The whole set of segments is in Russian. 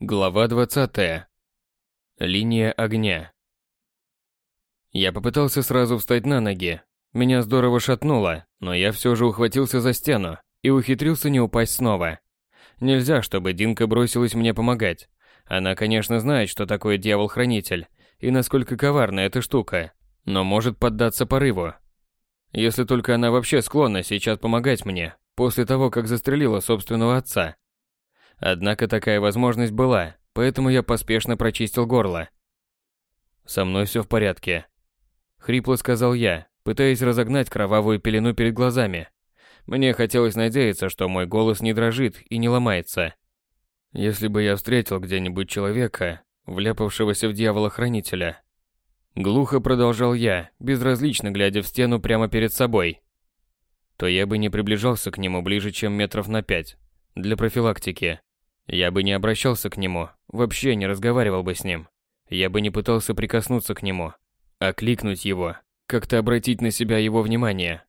Глава 20. Линия огня. Я попытался сразу встать на ноги. Меня здорово шатнуло, но я все же ухватился за стену и ухитрился не упасть снова. Нельзя, чтобы Динка бросилась мне помогать. Она, конечно, знает, что такое дьявол-хранитель и насколько коварна эта штука, но может поддаться порыву. Если только она вообще склонна сейчас помогать мне, после того, как застрелила собственного отца. Однако такая возможность была, поэтому я поспешно прочистил горло. «Со мной все в порядке», — хрипло сказал я, пытаясь разогнать кровавую пелену перед глазами. Мне хотелось надеяться, что мой голос не дрожит и не ломается. Если бы я встретил где-нибудь человека, вляпавшегося в дьявола-хранителя. Глухо продолжал я, безразлично глядя в стену прямо перед собой. То я бы не приближался к нему ближе, чем метров на пять. Для профилактики. Я бы не обращался к нему, вообще не разговаривал бы с ним. Я бы не пытался прикоснуться к нему, окликнуть его, как-то обратить на себя его внимание.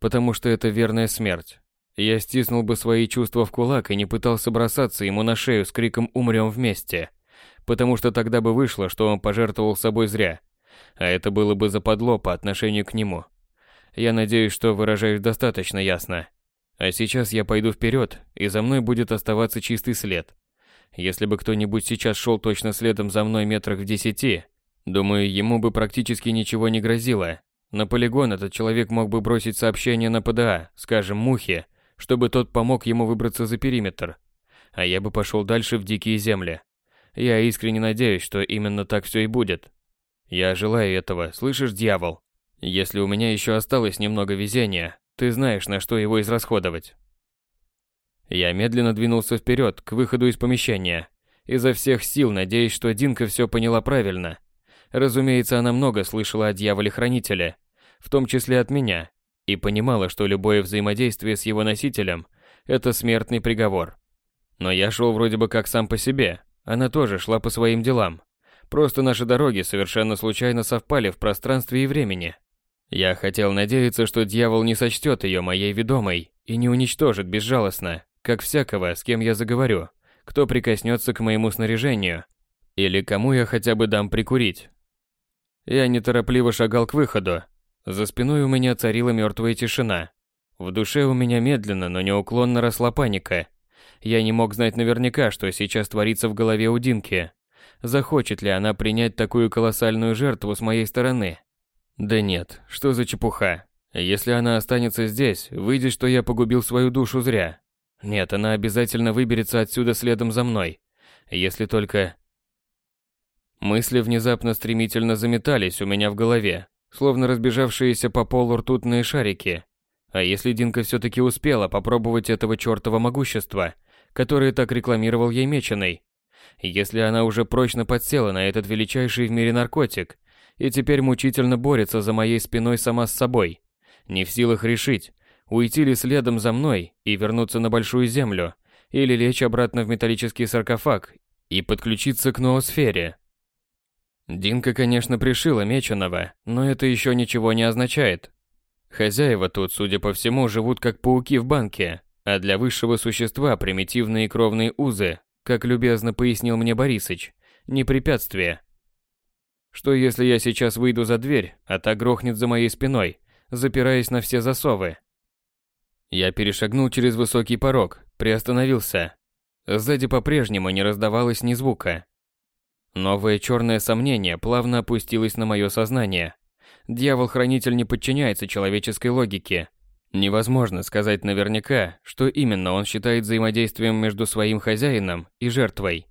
Потому что это верная смерть. Я стиснул бы свои чувства в кулак и не пытался бросаться ему на шею с криком «Умрем вместе!», потому что тогда бы вышло, что он пожертвовал собой зря, а это было бы западло по отношению к нему. Я надеюсь, что выражаюсь достаточно ясно. А сейчас я пойду вперед, и за мной будет оставаться чистый след. Если бы кто-нибудь сейчас шел точно следом за мной метрах в десяти, думаю, ему бы практически ничего не грозило. На полигон этот человек мог бы бросить сообщение на ПДА, скажем, Мухе, чтобы тот помог ему выбраться за периметр. А я бы пошел дальше в дикие земли. Я искренне надеюсь, что именно так все и будет. Я желаю этого, слышишь, дьявол? Если у меня еще осталось немного везения, ты знаешь, на что его израсходовать. Я медленно двинулся вперед, к выходу из помещения, изо всех сил надеясь, что Динка все поняла правильно. Разумеется, она много слышала о дьяволе-хранителе, в том числе от меня, и понимала, что любое взаимодействие с его носителем – это смертный приговор. Но я шел вроде бы как сам по себе, она тоже шла по своим делам. Просто наши дороги совершенно случайно совпали в пространстве и времени. Я хотел надеяться, что дьявол не сочтет ее моей ведомой и не уничтожит безжалостно, как всякого, с кем я заговорю, кто прикоснется к моему снаряжению, или кому я хотя бы дам прикурить. Я неторопливо шагал к выходу. За спиной у меня царила мертвая тишина. В душе у меня медленно, но неуклонно росла паника. Я не мог знать наверняка, что сейчас творится в голове у Динки. Захочет ли она принять такую колоссальную жертву с моей стороны? Да нет, что за чепуха. Если она останется здесь, выйдет, что я погубил свою душу зря. Нет, она обязательно выберется отсюда следом за мной. Если только... Мысли внезапно стремительно заметались у меня в голове, словно разбежавшиеся по полу ртутные шарики. А если Динка все-таки успела попробовать этого чертова могущества, которое так рекламировал ей Меченый? Если она уже прочно подсела на этот величайший в мире наркотик, и теперь мучительно борется за моей спиной сама с собой. Не в силах решить, уйти ли следом за мной и вернуться на большую землю, или лечь обратно в металлический саркофаг и подключиться к ноосфере. Динка, конечно, пришила Меченого, но это еще ничего не означает. Хозяева тут, судя по всему, живут как пауки в банке, а для высшего существа примитивные кровные узы, как любезно пояснил мне Борисыч, не препятствие, что если я сейчас выйду за дверь, а та грохнет за моей спиной, запираясь на все засовы? Я перешагнул через высокий порог, приостановился. Сзади по-прежнему не раздавалось ни звука. Новое черное сомнение плавно опустилось на мое сознание. Дьявол-хранитель не подчиняется человеческой логике. Невозможно сказать наверняка, что именно он считает взаимодействием между своим хозяином и жертвой.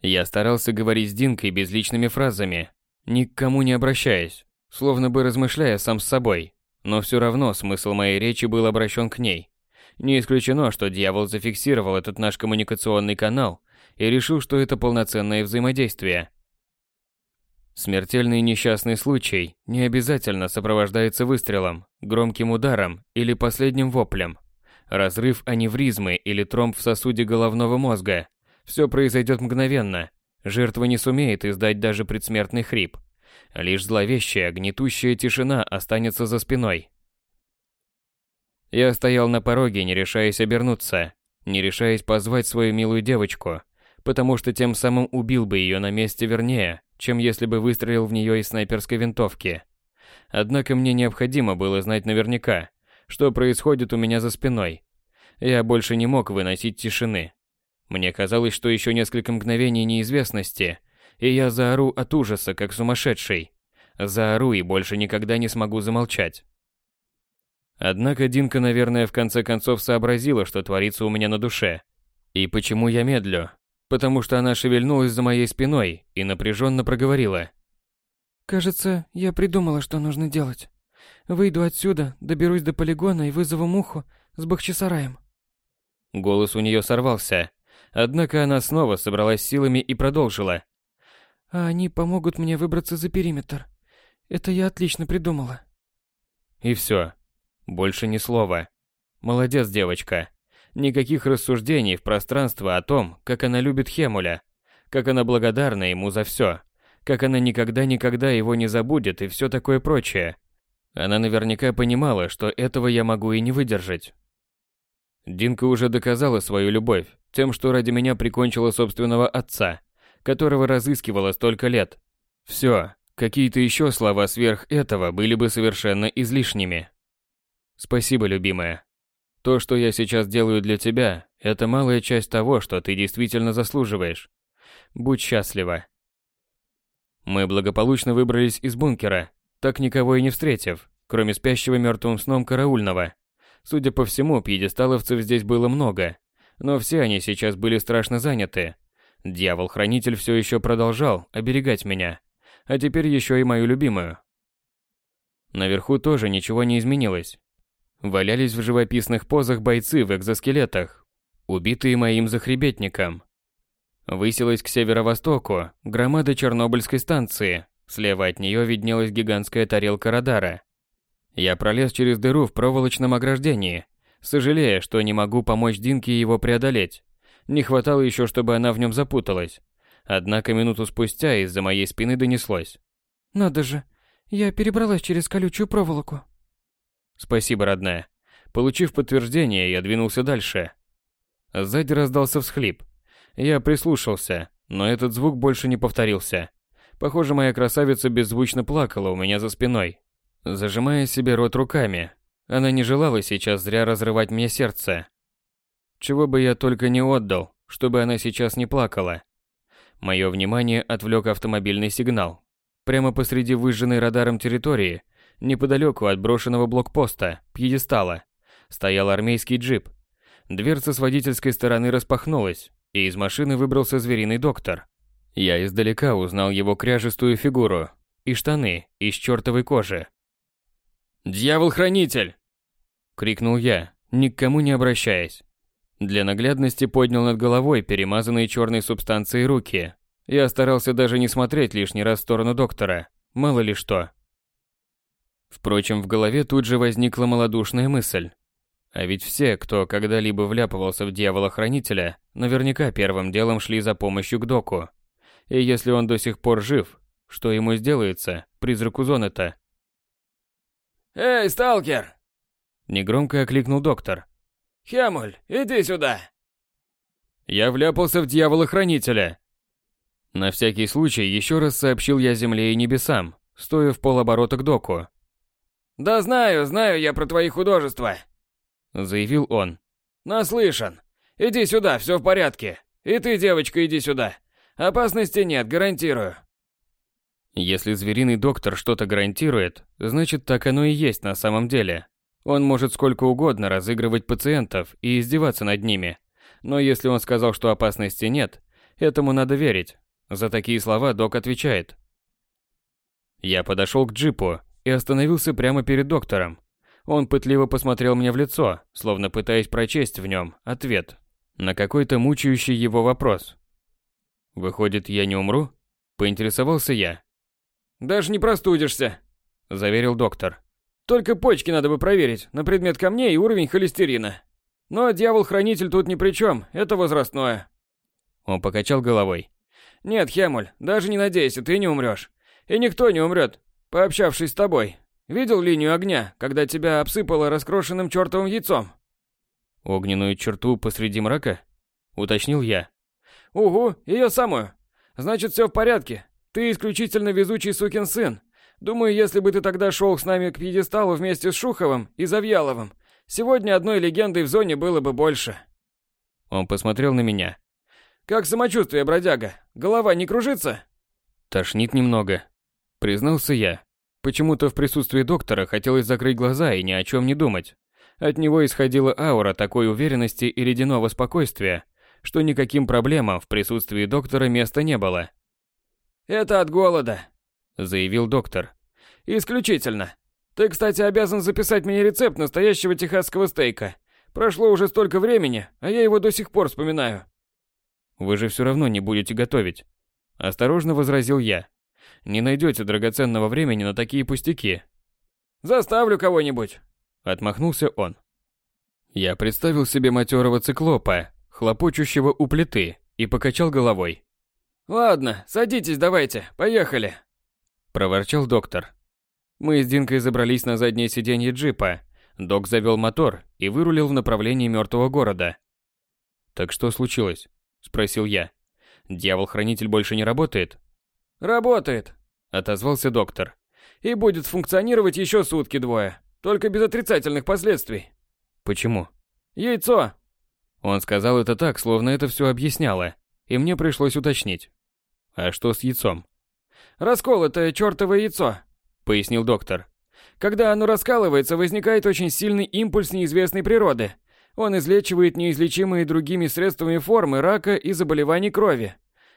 Я старался говорить с Динкой безличными фразами, ни к кому не обращаясь, словно бы размышляя сам с собой, но все равно смысл моей речи был обращен к ней. Не исключено, что дьявол зафиксировал этот наш коммуникационный канал и решил, что это полноценное взаимодействие. Смертельный несчастный случай не обязательно сопровождается выстрелом, громким ударом или последним воплем. Разрыв аневризмы или тромб в сосуде головного мозга. Все произойдет мгновенно, Жертва не сумеет издать даже предсмертный хрип. Лишь зловещая, гнетущая тишина останется за спиной. Я стоял на пороге, не решаясь обернуться, не решаясь позвать свою милую девочку, потому что тем самым убил бы ее на месте вернее, чем если бы выстрелил в нее из снайперской винтовки. Однако мне необходимо было знать наверняка, что происходит у меня за спиной. Я больше не мог выносить тишины. Мне казалось, что еще несколько мгновений неизвестности, и я заору от ужаса, как сумасшедший. Заору и больше никогда не смогу замолчать. Однако Динка, наверное, в конце концов сообразила, что творится у меня на душе. И почему я медлю? Потому что она шевельнулась за моей спиной и напряженно проговорила. «Кажется, я придумала, что нужно делать. Выйду отсюда, доберусь до полигона и вызову муху с Бахчисараем». Голос у нее сорвался, однако она снова собралась силами и продолжила. «А они помогут мне выбраться за периметр. Это я отлично придумала». И все. Больше ни слова. Молодец, девочка. Никаких рассуждений в пространство о том, как она любит Хемуля, как она благодарна ему за все, как она никогда-никогда его не забудет и все такое прочее. Она наверняка понимала, что этого я могу и не выдержать. Динка уже доказала свою любовь тем, что ради меня прикончила собственного отца, которого разыскивала столько лет. Все, какие-то еще слова сверх этого были бы совершенно излишними. Спасибо, любимая. То, что я сейчас делаю для тебя, это малая часть того, что ты действительно заслуживаешь. Будь счастлива. Мы благополучно выбрались из бункера, так никого и не встретив, кроме спящего мертвым сном караульного. Судя по всему, пьедесталовцев здесь было много, но все они сейчас были страшно заняты. Дьявол-хранитель все еще продолжал оберегать меня, а теперь еще и мою любимую. Наверху тоже ничего не изменилось. Валялись в живописных позах бойцы в экзоскелетах, убитые моим захребетником. Высилась к северо-востоку громада Чернобыльской станции. Слева от нее виднелась гигантская тарелка радара. Я пролез через дыру в проволочном ограждении, сожалея, что не могу помочь Динке его преодолеть. Не хватало еще, чтобы она в нем запуталась. Однако минуту спустя из-за моей спины донеслось. «Надо же, я перебралась через колючую проволоку». Спасибо, родная. Получив подтверждение, я двинулся дальше. Сзади раздался всхлип. Я прислушался, но этот звук больше не повторился. Похоже, моя красавица беззвучно плакала у меня за спиной, зажимая себе рот руками. Она не желала сейчас зря разрывать мне сердце. Чего бы я только не отдал, чтобы она сейчас не плакала. Мое внимание отвлек автомобильный сигнал. Прямо посреди выжженной радаром территории Неподалеку от брошенного блокпоста, пьедестала, стоял армейский джип. Дверца с водительской стороны распахнулась, и из машины выбрался звериный доктор. Я издалека узнал его кряжестую фигуру и штаны из чертовой кожи. «Дьявол-хранитель!» — крикнул я, ни к кому не обращаясь. Для наглядности поднял над головой перемазанные черной субстанцией руки. Я старался даже не смотреть лишний раз в сторону доктора, мало ли что. Впрочем, в голове тут же возникла малодушная мысль. А ведь все, кто когда-либо вляпывался в дьявола-хранителя, наверняка первым делом шли за помощью к доку. И если он до сих пор жив, что ему сделается, призраку зоны-то? «Эй, сталкер!» Негромко окликнул доктор. «Хемуль, иди сюда!» Я вляпался в дьявола-хранителя. На всякий случай еще раз сообщил я земле и небесам, стоя в полоборота к доку. «Да знаю, знаю я про твои художества», — заявил он. «Наслышан. Иди сюда, все в порядке. И ты, девочка, иди сюда. Опасности нет, гарантирую». Если звериный доктор что-то гарантирует, значит так оно и есть на самом деле. Он может сколько угодно разыгрывать пациентов и издеваться над ними. Но если он сказал, что опасности нет, этому надо верить. За такие слова док отвечает. Я подошел к джипу и остановился прямо перед доктором. Он пытливо посмотрел мне в лицо, словно пытаясь прочесть в нем ответ на какой-то мучающий его вопрос. «Выходит, я не умру?» – поинтересовался я. «Даже не простудишься», – заверил доктор. «Только почки надо бы проверить на предмет камней и уровень холестерина. Но дьявол-хранитель тут ни при чем, это возрастное». Он покачал головой. «Нет, Хемуль, даже не надейся, ты не умрешь. И никто не умрет, Пообщавшись с тобой, видел линию огня, когда тебя обсыпало раскрошенным чертовым яйцом? Огненную черту посреди мрака? Уточнил я. Угу, ее самую. Значит, все в порядке. Ты исключительно везучий сукин сын. Думаю, если бы ты тогда шел с нами к пьедесталу вместе с Шуховым и Завьяловым, сегодня одной легендой в зоне было бы больше. Он посмотрел на меня. Как самочувствие, бродяга? Голова не кружится? Тошнит немного, признался я. Почему-то в присутствии доктора хотелось закрыть глаза и ни о чем не думать. От него исходила аура такой уверенности и ледяного спокойствия, что никаким проблемам в присутствии доктора места не было. «Это от голода», — заявил доктор. «Исключительно. Ты, кстати, обязан записать мне рецепт настоящего техасского стейка. Прошло уже столько времени, а я его до сих пор вспоминаю». «Вы же все равно не будете готовить», — осторожно возразил я. «Не найдете драгоценного времени на такие пустяки». «Заставлю кого-нибудь», — отмахнулся он. Я представил себе матерого циклопа, хлопочущего у плиты, и покачал головой. «Ладно, садитесь давайте, поехали!» Проворчал доктор. Мы с Динкой забрались на заднее сиденье джипа. Док завел мотор и вырулил в направлении мертвого города. «Так что случилось?» – спросил я. «Дьявол-хранитель больше не работает?» «Работает», – отозвался доктор. «И будет функционировать еще сутки двое, только без отрицательных последствий». «Почему?» «Яйцо!» Он сказал это так, словно это все объясняло, и мне пришлось уточнить. «А что с яйцом?» «Расколотое чертово яйцо», — пояснил доктор. «Когда оно раскалывается, возникает очень сильный импульс неизвестной природы. Он излечивает неизлечимые другими средствами формы рака и заболеваний крови.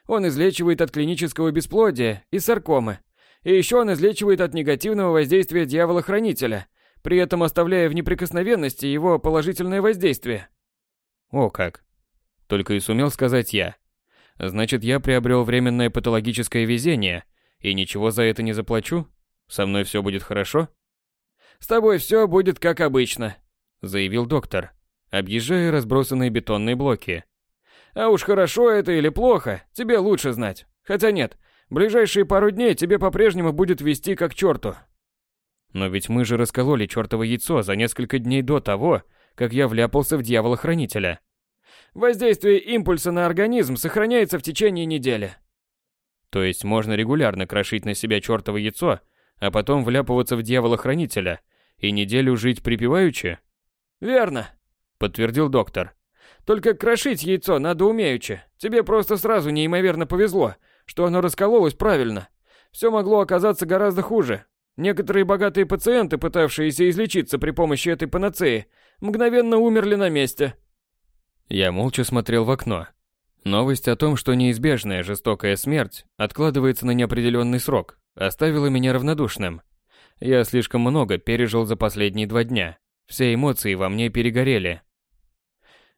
Он излечивает от клинического бесплодия и саркомы. И еще он излечивает от негативного воздействия дьявола-хранителя, при этом оставляя в неприкосновенности его положительное воздействие. О как. Только и сумел сказать я. Значит, я приобрел временное патологическое везение, и ничего за это не заплачу? Со мной все будет хорошо? С тобой все будет как обычно, заявил доктор, объезжая разбросанные бетонные блоки. А уж хорошо это или плохо, тебе лучше знать. Хотя нет, ближайшие пару дней тебе по-прежнему будет вести как черту. Но ведь мы же раскололи чертово яйцо за несколько дней до того, как я вляпался в дьявола-хранителя. Воздействие импульса на организм сохраняется в течение недели. То есть можно регулярно крошить на себя чертово яйцо, а потом вляпываться в дьявола-хранителя и неделю жить припеваючи? Верно, подтвердил доктор. Только крошить яйцо надо умеючи. Тебе просто сразу неимоверно повезло, что оно раскололось правильно. Все могло оказаться гораздо хуже. Некоторые богатые пациенты, пытавшиеся излечиться при помощи этой панацеи, мгновенно умерли на месте. Я молча смотрел в окно. Новость о том, что неизбежная жестокая смерть откладывается на неопределенный срок, оставила меня равнодушным. Я слишком много пережил за последние два дня. Все эмоции во мне перегорели.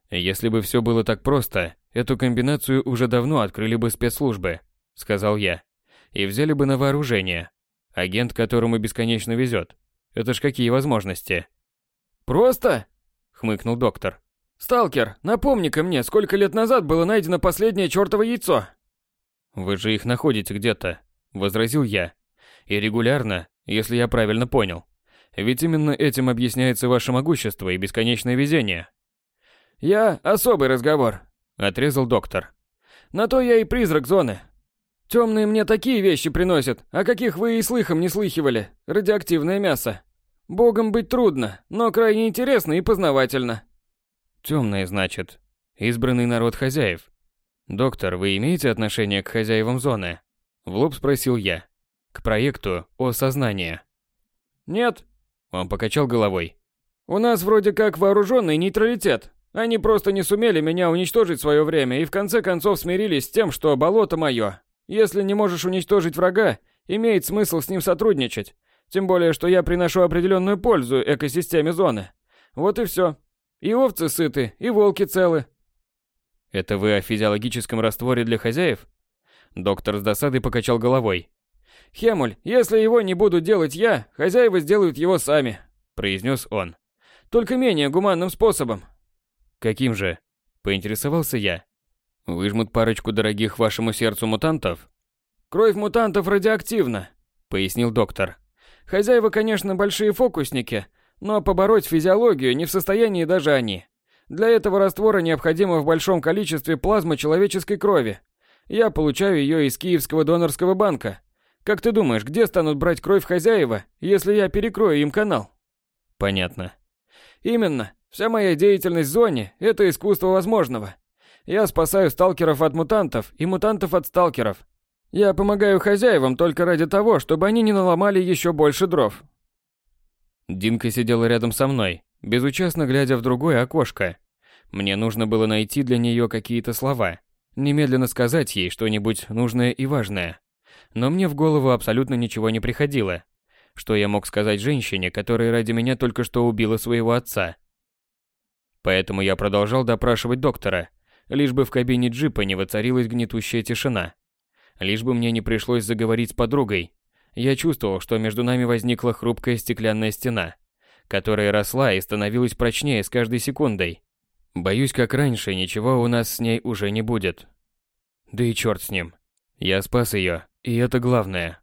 Если бы все было так просто, эту комбинацию уже давно открыли бы спецслужбы, сказал я, и взяли бы на вооружение. Агент, которому бесконечно везет. Это ж какие возможности? Просто? хмыкнул доктор. Сталкер, напомни-ка мне, сколько лет назад было найдено последнее чёртово яйцо? Вы же их находите где-то, возразил я. И регулярно, если я правильно понял. Ведь именно этим объясняется ваше могущество и бесконечное везение. Я особый разговор, отрезал доктор. На то я и призрак зоны. Темные мне такие вещи приносят, о каких вы и слыхом не слыхивали. Радиоактивное мясо. Богом быть трудно, но крайне интересно и познавательно. Темные, значит. Избранный народ хозяев. Доктор, вы имеете отношение к хозяевам зоны? В лоб спросил я. К проекту о сознании. Нет. Он покачал головой. У нас вроде как вооруженный нейтралитет. Они просто не сумели меня уничтожить в свое время и в конце концов смирились с тем, что болото мое. Если не можешь уничтожить врага, имеет смысл с ним сотрудничать. Тем более, что я приношу определенную пользу экосистеме зоны. Вот и все. И овцы сыты, и волки целы. Это вы о физиологическом растворе для хозяев? Доктор с досадой покачал головой. Хемуль, если его не буду делать я, хозяева сделают его сами, произнес он. Только менее гуманным способом. Каким же? Поинтересовался я. Выжмут парочку дорогих вашему сердцу мутантов? Кровь мутантов радиоактивна, пояснил доктор. Хозяева, конечно, большие фокусники, но побороть физиологию не в состоянии даже они. Для этого раствора необходимо в большом количестве плазмы человеческой крови. Я получаю ее из Киевского донорского банка. Как ты думаешь, где станут брать кровь хозяева, если я перекрою им канал? Понятно. Именно. Вся моя деятельность в зоне – это искусство возможного. Я спасаю сталкеров от мутантов и мутантов от сталкеров. Я помогаю хозяевам только ради того, чтобы они не наломали еще больше дров. Динка сидела рядом со мной, безучастно глядя в другое окошко. Мне нужно было найти для нее какие-то слова, немедленно сказать ей что-нибудь нужное и важное. Но мне в голову абсолютно ничего не приходило. Что я мог сказать женщине, которая ради меня только что убила своего отца? Поэтому я продолжал допрашивать доктора, лишь бы в кабине джипа не воцарилась гнетущая тишина. Лишь бы мне не пришлось заговорить с подругой. Я чувствовал, что между нами возникла хрупкая стеклянная стена, которая росла и становилась прочнее с каждой секундой. Боюсь, как раньше, ничего у нас с ней уже не будет. Да и черт с ним. Я спас ее, и это главное.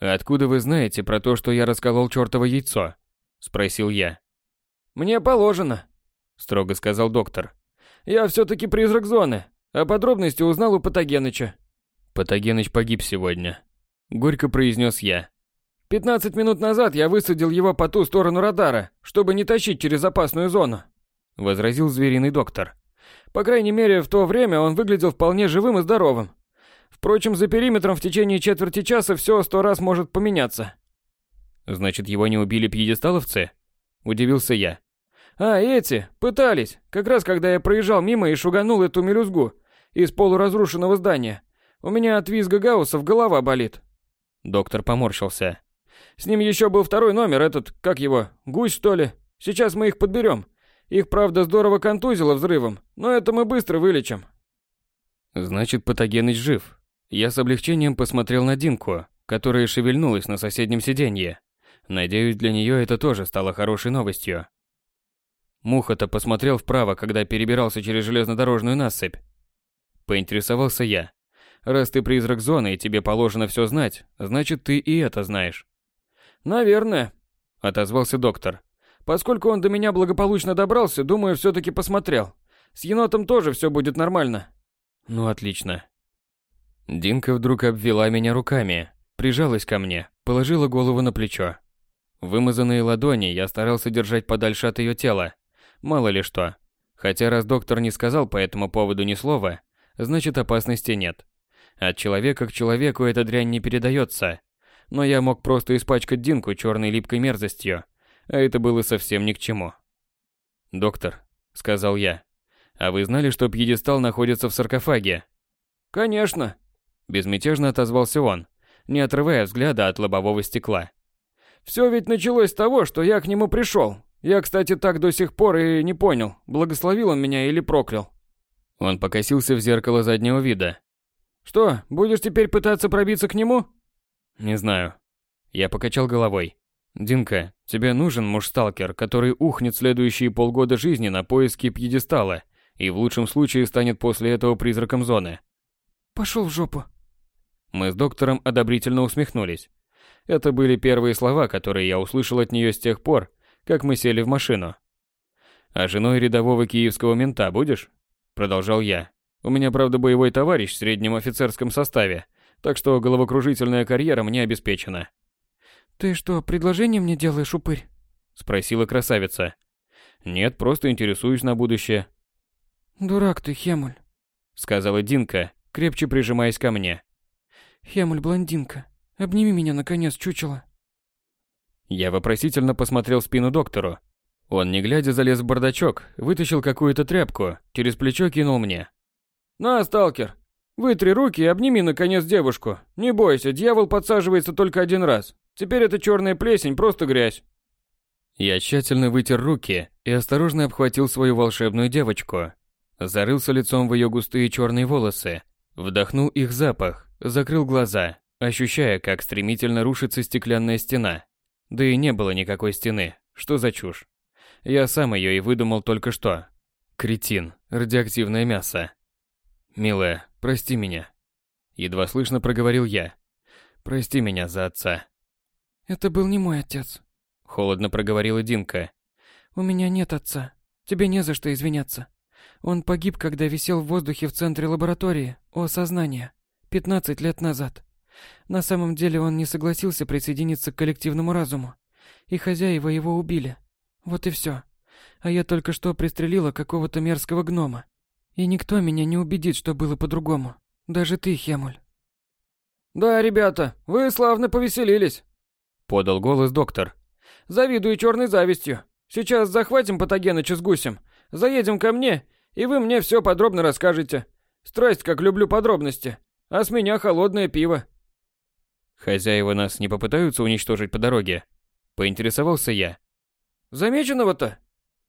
«Откуда вы знаете про то, что я расколол чертово яйцо?» – спросил я. «Мне положено», – строго сказал доктор. «Я все-таки призрак зоны, а подробности узнал у Патогеныча». «Патогеныч погиб сегодня», – горько произнес я. «Пятнадцать минут назад я высадил его по ту сторону радара, чтобы не тащить через опасную зону», – возразил звериный доктор. «По крайней мере, в то время он выглядел вполне живым и здоровым. Впрочем, за периметром в течение четверти часа все сто раз может поменяться. Значит, его не убили пьедесталовцы? Удивился я. А, эти, пытались. Как раз когда я проезжал мимо и шуганул эту мелюзгу из полуразрушенного здания. У меня от визга гауссов голова болит. Доктор поморщился. С ним еще был второй номер, этот, как его, гусь что ли? Сейчас мы их подберем. Их, правда, здорово контузило взрывом, но это мы быстро вылечим. Значит, патогеныч жив. Я с облегчением посмотрел на Динку, которая шевельнулась на соседнем сиденье. Надеюсь, для нее это тоже стало хорошей новостью. Муха-то посмотрел вправо, когда перебирался через железнодорожную насыпь. Поинтересовался я. Раз ты призрак зоны и тебе положено все знать, значит ты и это знаешь. Наверное, отозвался доктор. Поскольку он до меня благополучно добрался, думаю, все-таки посмотрел. С енотом тоже все будет нормально. Ну отлично. Динка вдруг обвела меня руками, прижалась ко мне, положила голову на плечо. Вымазанные ладони я старался держать подальше от ее тела. Мало ли что. Хотя раз доктор не сказал по этому поводу ни слова, значит опасности нет. От человека к человеку эта дрянь не передается. Но я мог просто испачкать Динку черной липкой мерзостью, а это было совсем ни к чему. «Доктор», — сказал я, — «а вы знали, что пьедестал находится в саркофаге?» «Конечно», Безмятежно отозвался он, не отрывая взгляда от лобового стекла. Все ведь началось с того, что я к нему пришел. Я, кстати, так до сих пор и не понял, благословил он меня или проклял. Он покосился в зеркало заднего вида. Что, будешь теперь пытаться пробиться к нему? Не знаю. Я покачал головой. Динка, тебе нужен муж-сталкер, который ухнет следующие полгода жизни на поиски пьедестала и в лучшем случае станет после этого призраком зоны. Пошел в жопу. Мы с доктором одобрительно усмехнулись. Это были первые слова, которые я услышал от нее с тех пор, как мы сели в машину. «А женой рядового киевского мента будешь?» Продолжал я. «У меня, правда, боевой товарищ в среднем офицерском составе, так что головокружительная карьера мне обеспечена». «Ты что, предложение мне делаешь, упырь?» Спросила красавица. «Нет, просто интересуюсь на будущее». «Дурак ты, Хемуль», — сказала Динка, крепче прижимаясь ко мне. Хемуль, блондинка, обними меня, наконец, чучело. Я вопросительно посмотрел в спину доктору. Он, не глядя, залез в бардачок, вытащил какую-то тряпку, через плечо кинул мне. «На, сталкер, вытри руки и обними, наконец, девушку. Не бойся, дьявол подсаживается только один раз. Теперь эта черная плесень просто грязь». Я тщательно вытер руки и осторожно обхватил свою волшебную девочку. Зарылся лицом в ее густые черные волосы, вдохнул их запах, Закрыл глаза, ощущая, как стремительно рушится стеклянная стена. Да и не было никакой стены. Что за чушь? Я сам ее и выдумал только что. Кретин, радиоактивное мясо. Милая, прости меня. Едва слышно проговорил я. Прости меня за отца. Это был не мой отец. Холодно проговорила Динка. У меня нет отца. Тебе не за что извиняться. Он погиб, когда висел в воздухе в центре лаборатории о сознании 15 лет назад. На самом деле он не согласился присоединиться к коллективному разуму, и хозяева его убили. Вот и все. А я только что пристрелила какого-то мерзкого гнома. И никто меня не убедит, что было по-другому. Даже ты, Хемуль. Да, ребята, вы славно повеселились, подал голос доктор. Завидую черной завистью. Сейчас захватим Патогеныча с гусем, заедем ко мне, и вы мне все подробно расскажете. Страсть, как люблю подробности. А с меня холодное пиво. Хозяева нас не попытаются уничтожить по дороге? Поинтересовался я. Замеченного-то?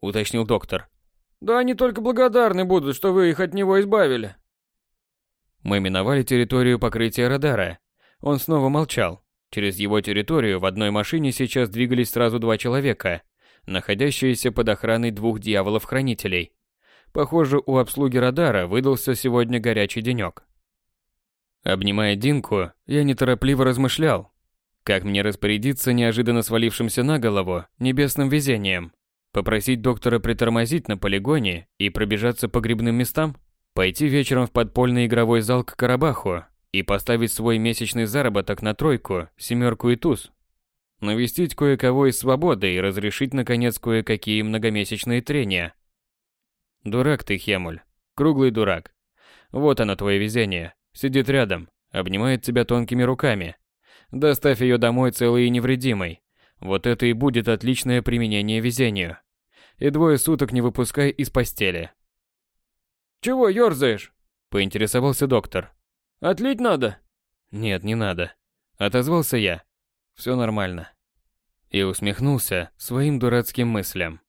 Уточнил доктор. Да они только благодарны будут, что вы их от него избавили. Мы миновали территорию покрытия радара. Он снова молчал. Через его территорию в одной машине сейчас двигались сразу два человека, находящиеся под охраной двух дьяволов-хранителей. Похоже, у обслуги радара выдался сегодня горячий денек. Обнимая Динку, я неторопливо размышлял, как мне распорядиться неожиданно свалившимся на голову небесным везением. Попросить доктора притормозить на полигоне и пробежаться по грибным местам? Пойти вечером в подпольный игровой зал к Карабаху и поставить свой месячный заработок на тройку, семерку и туз? Навестить кое-кого из свободы и разрешить, наконец, кое-какие многомесячные трения? Дурак ты, Хемуль. Круглый дурак. Вот оно твое везение. Сидит рядом, обнимает тебя тонкими руками. Доставь ее домой целой и невредимой. Вот это и будет отличное применение везению. И двое суток не выпускай из постели. «Чего ёрзаешь?» – поинтересовался доктор. «Отлить надо?» «Нет, не надо», – отозвался я. «Все нормально». И усмехнулся своим дурацким мыслям.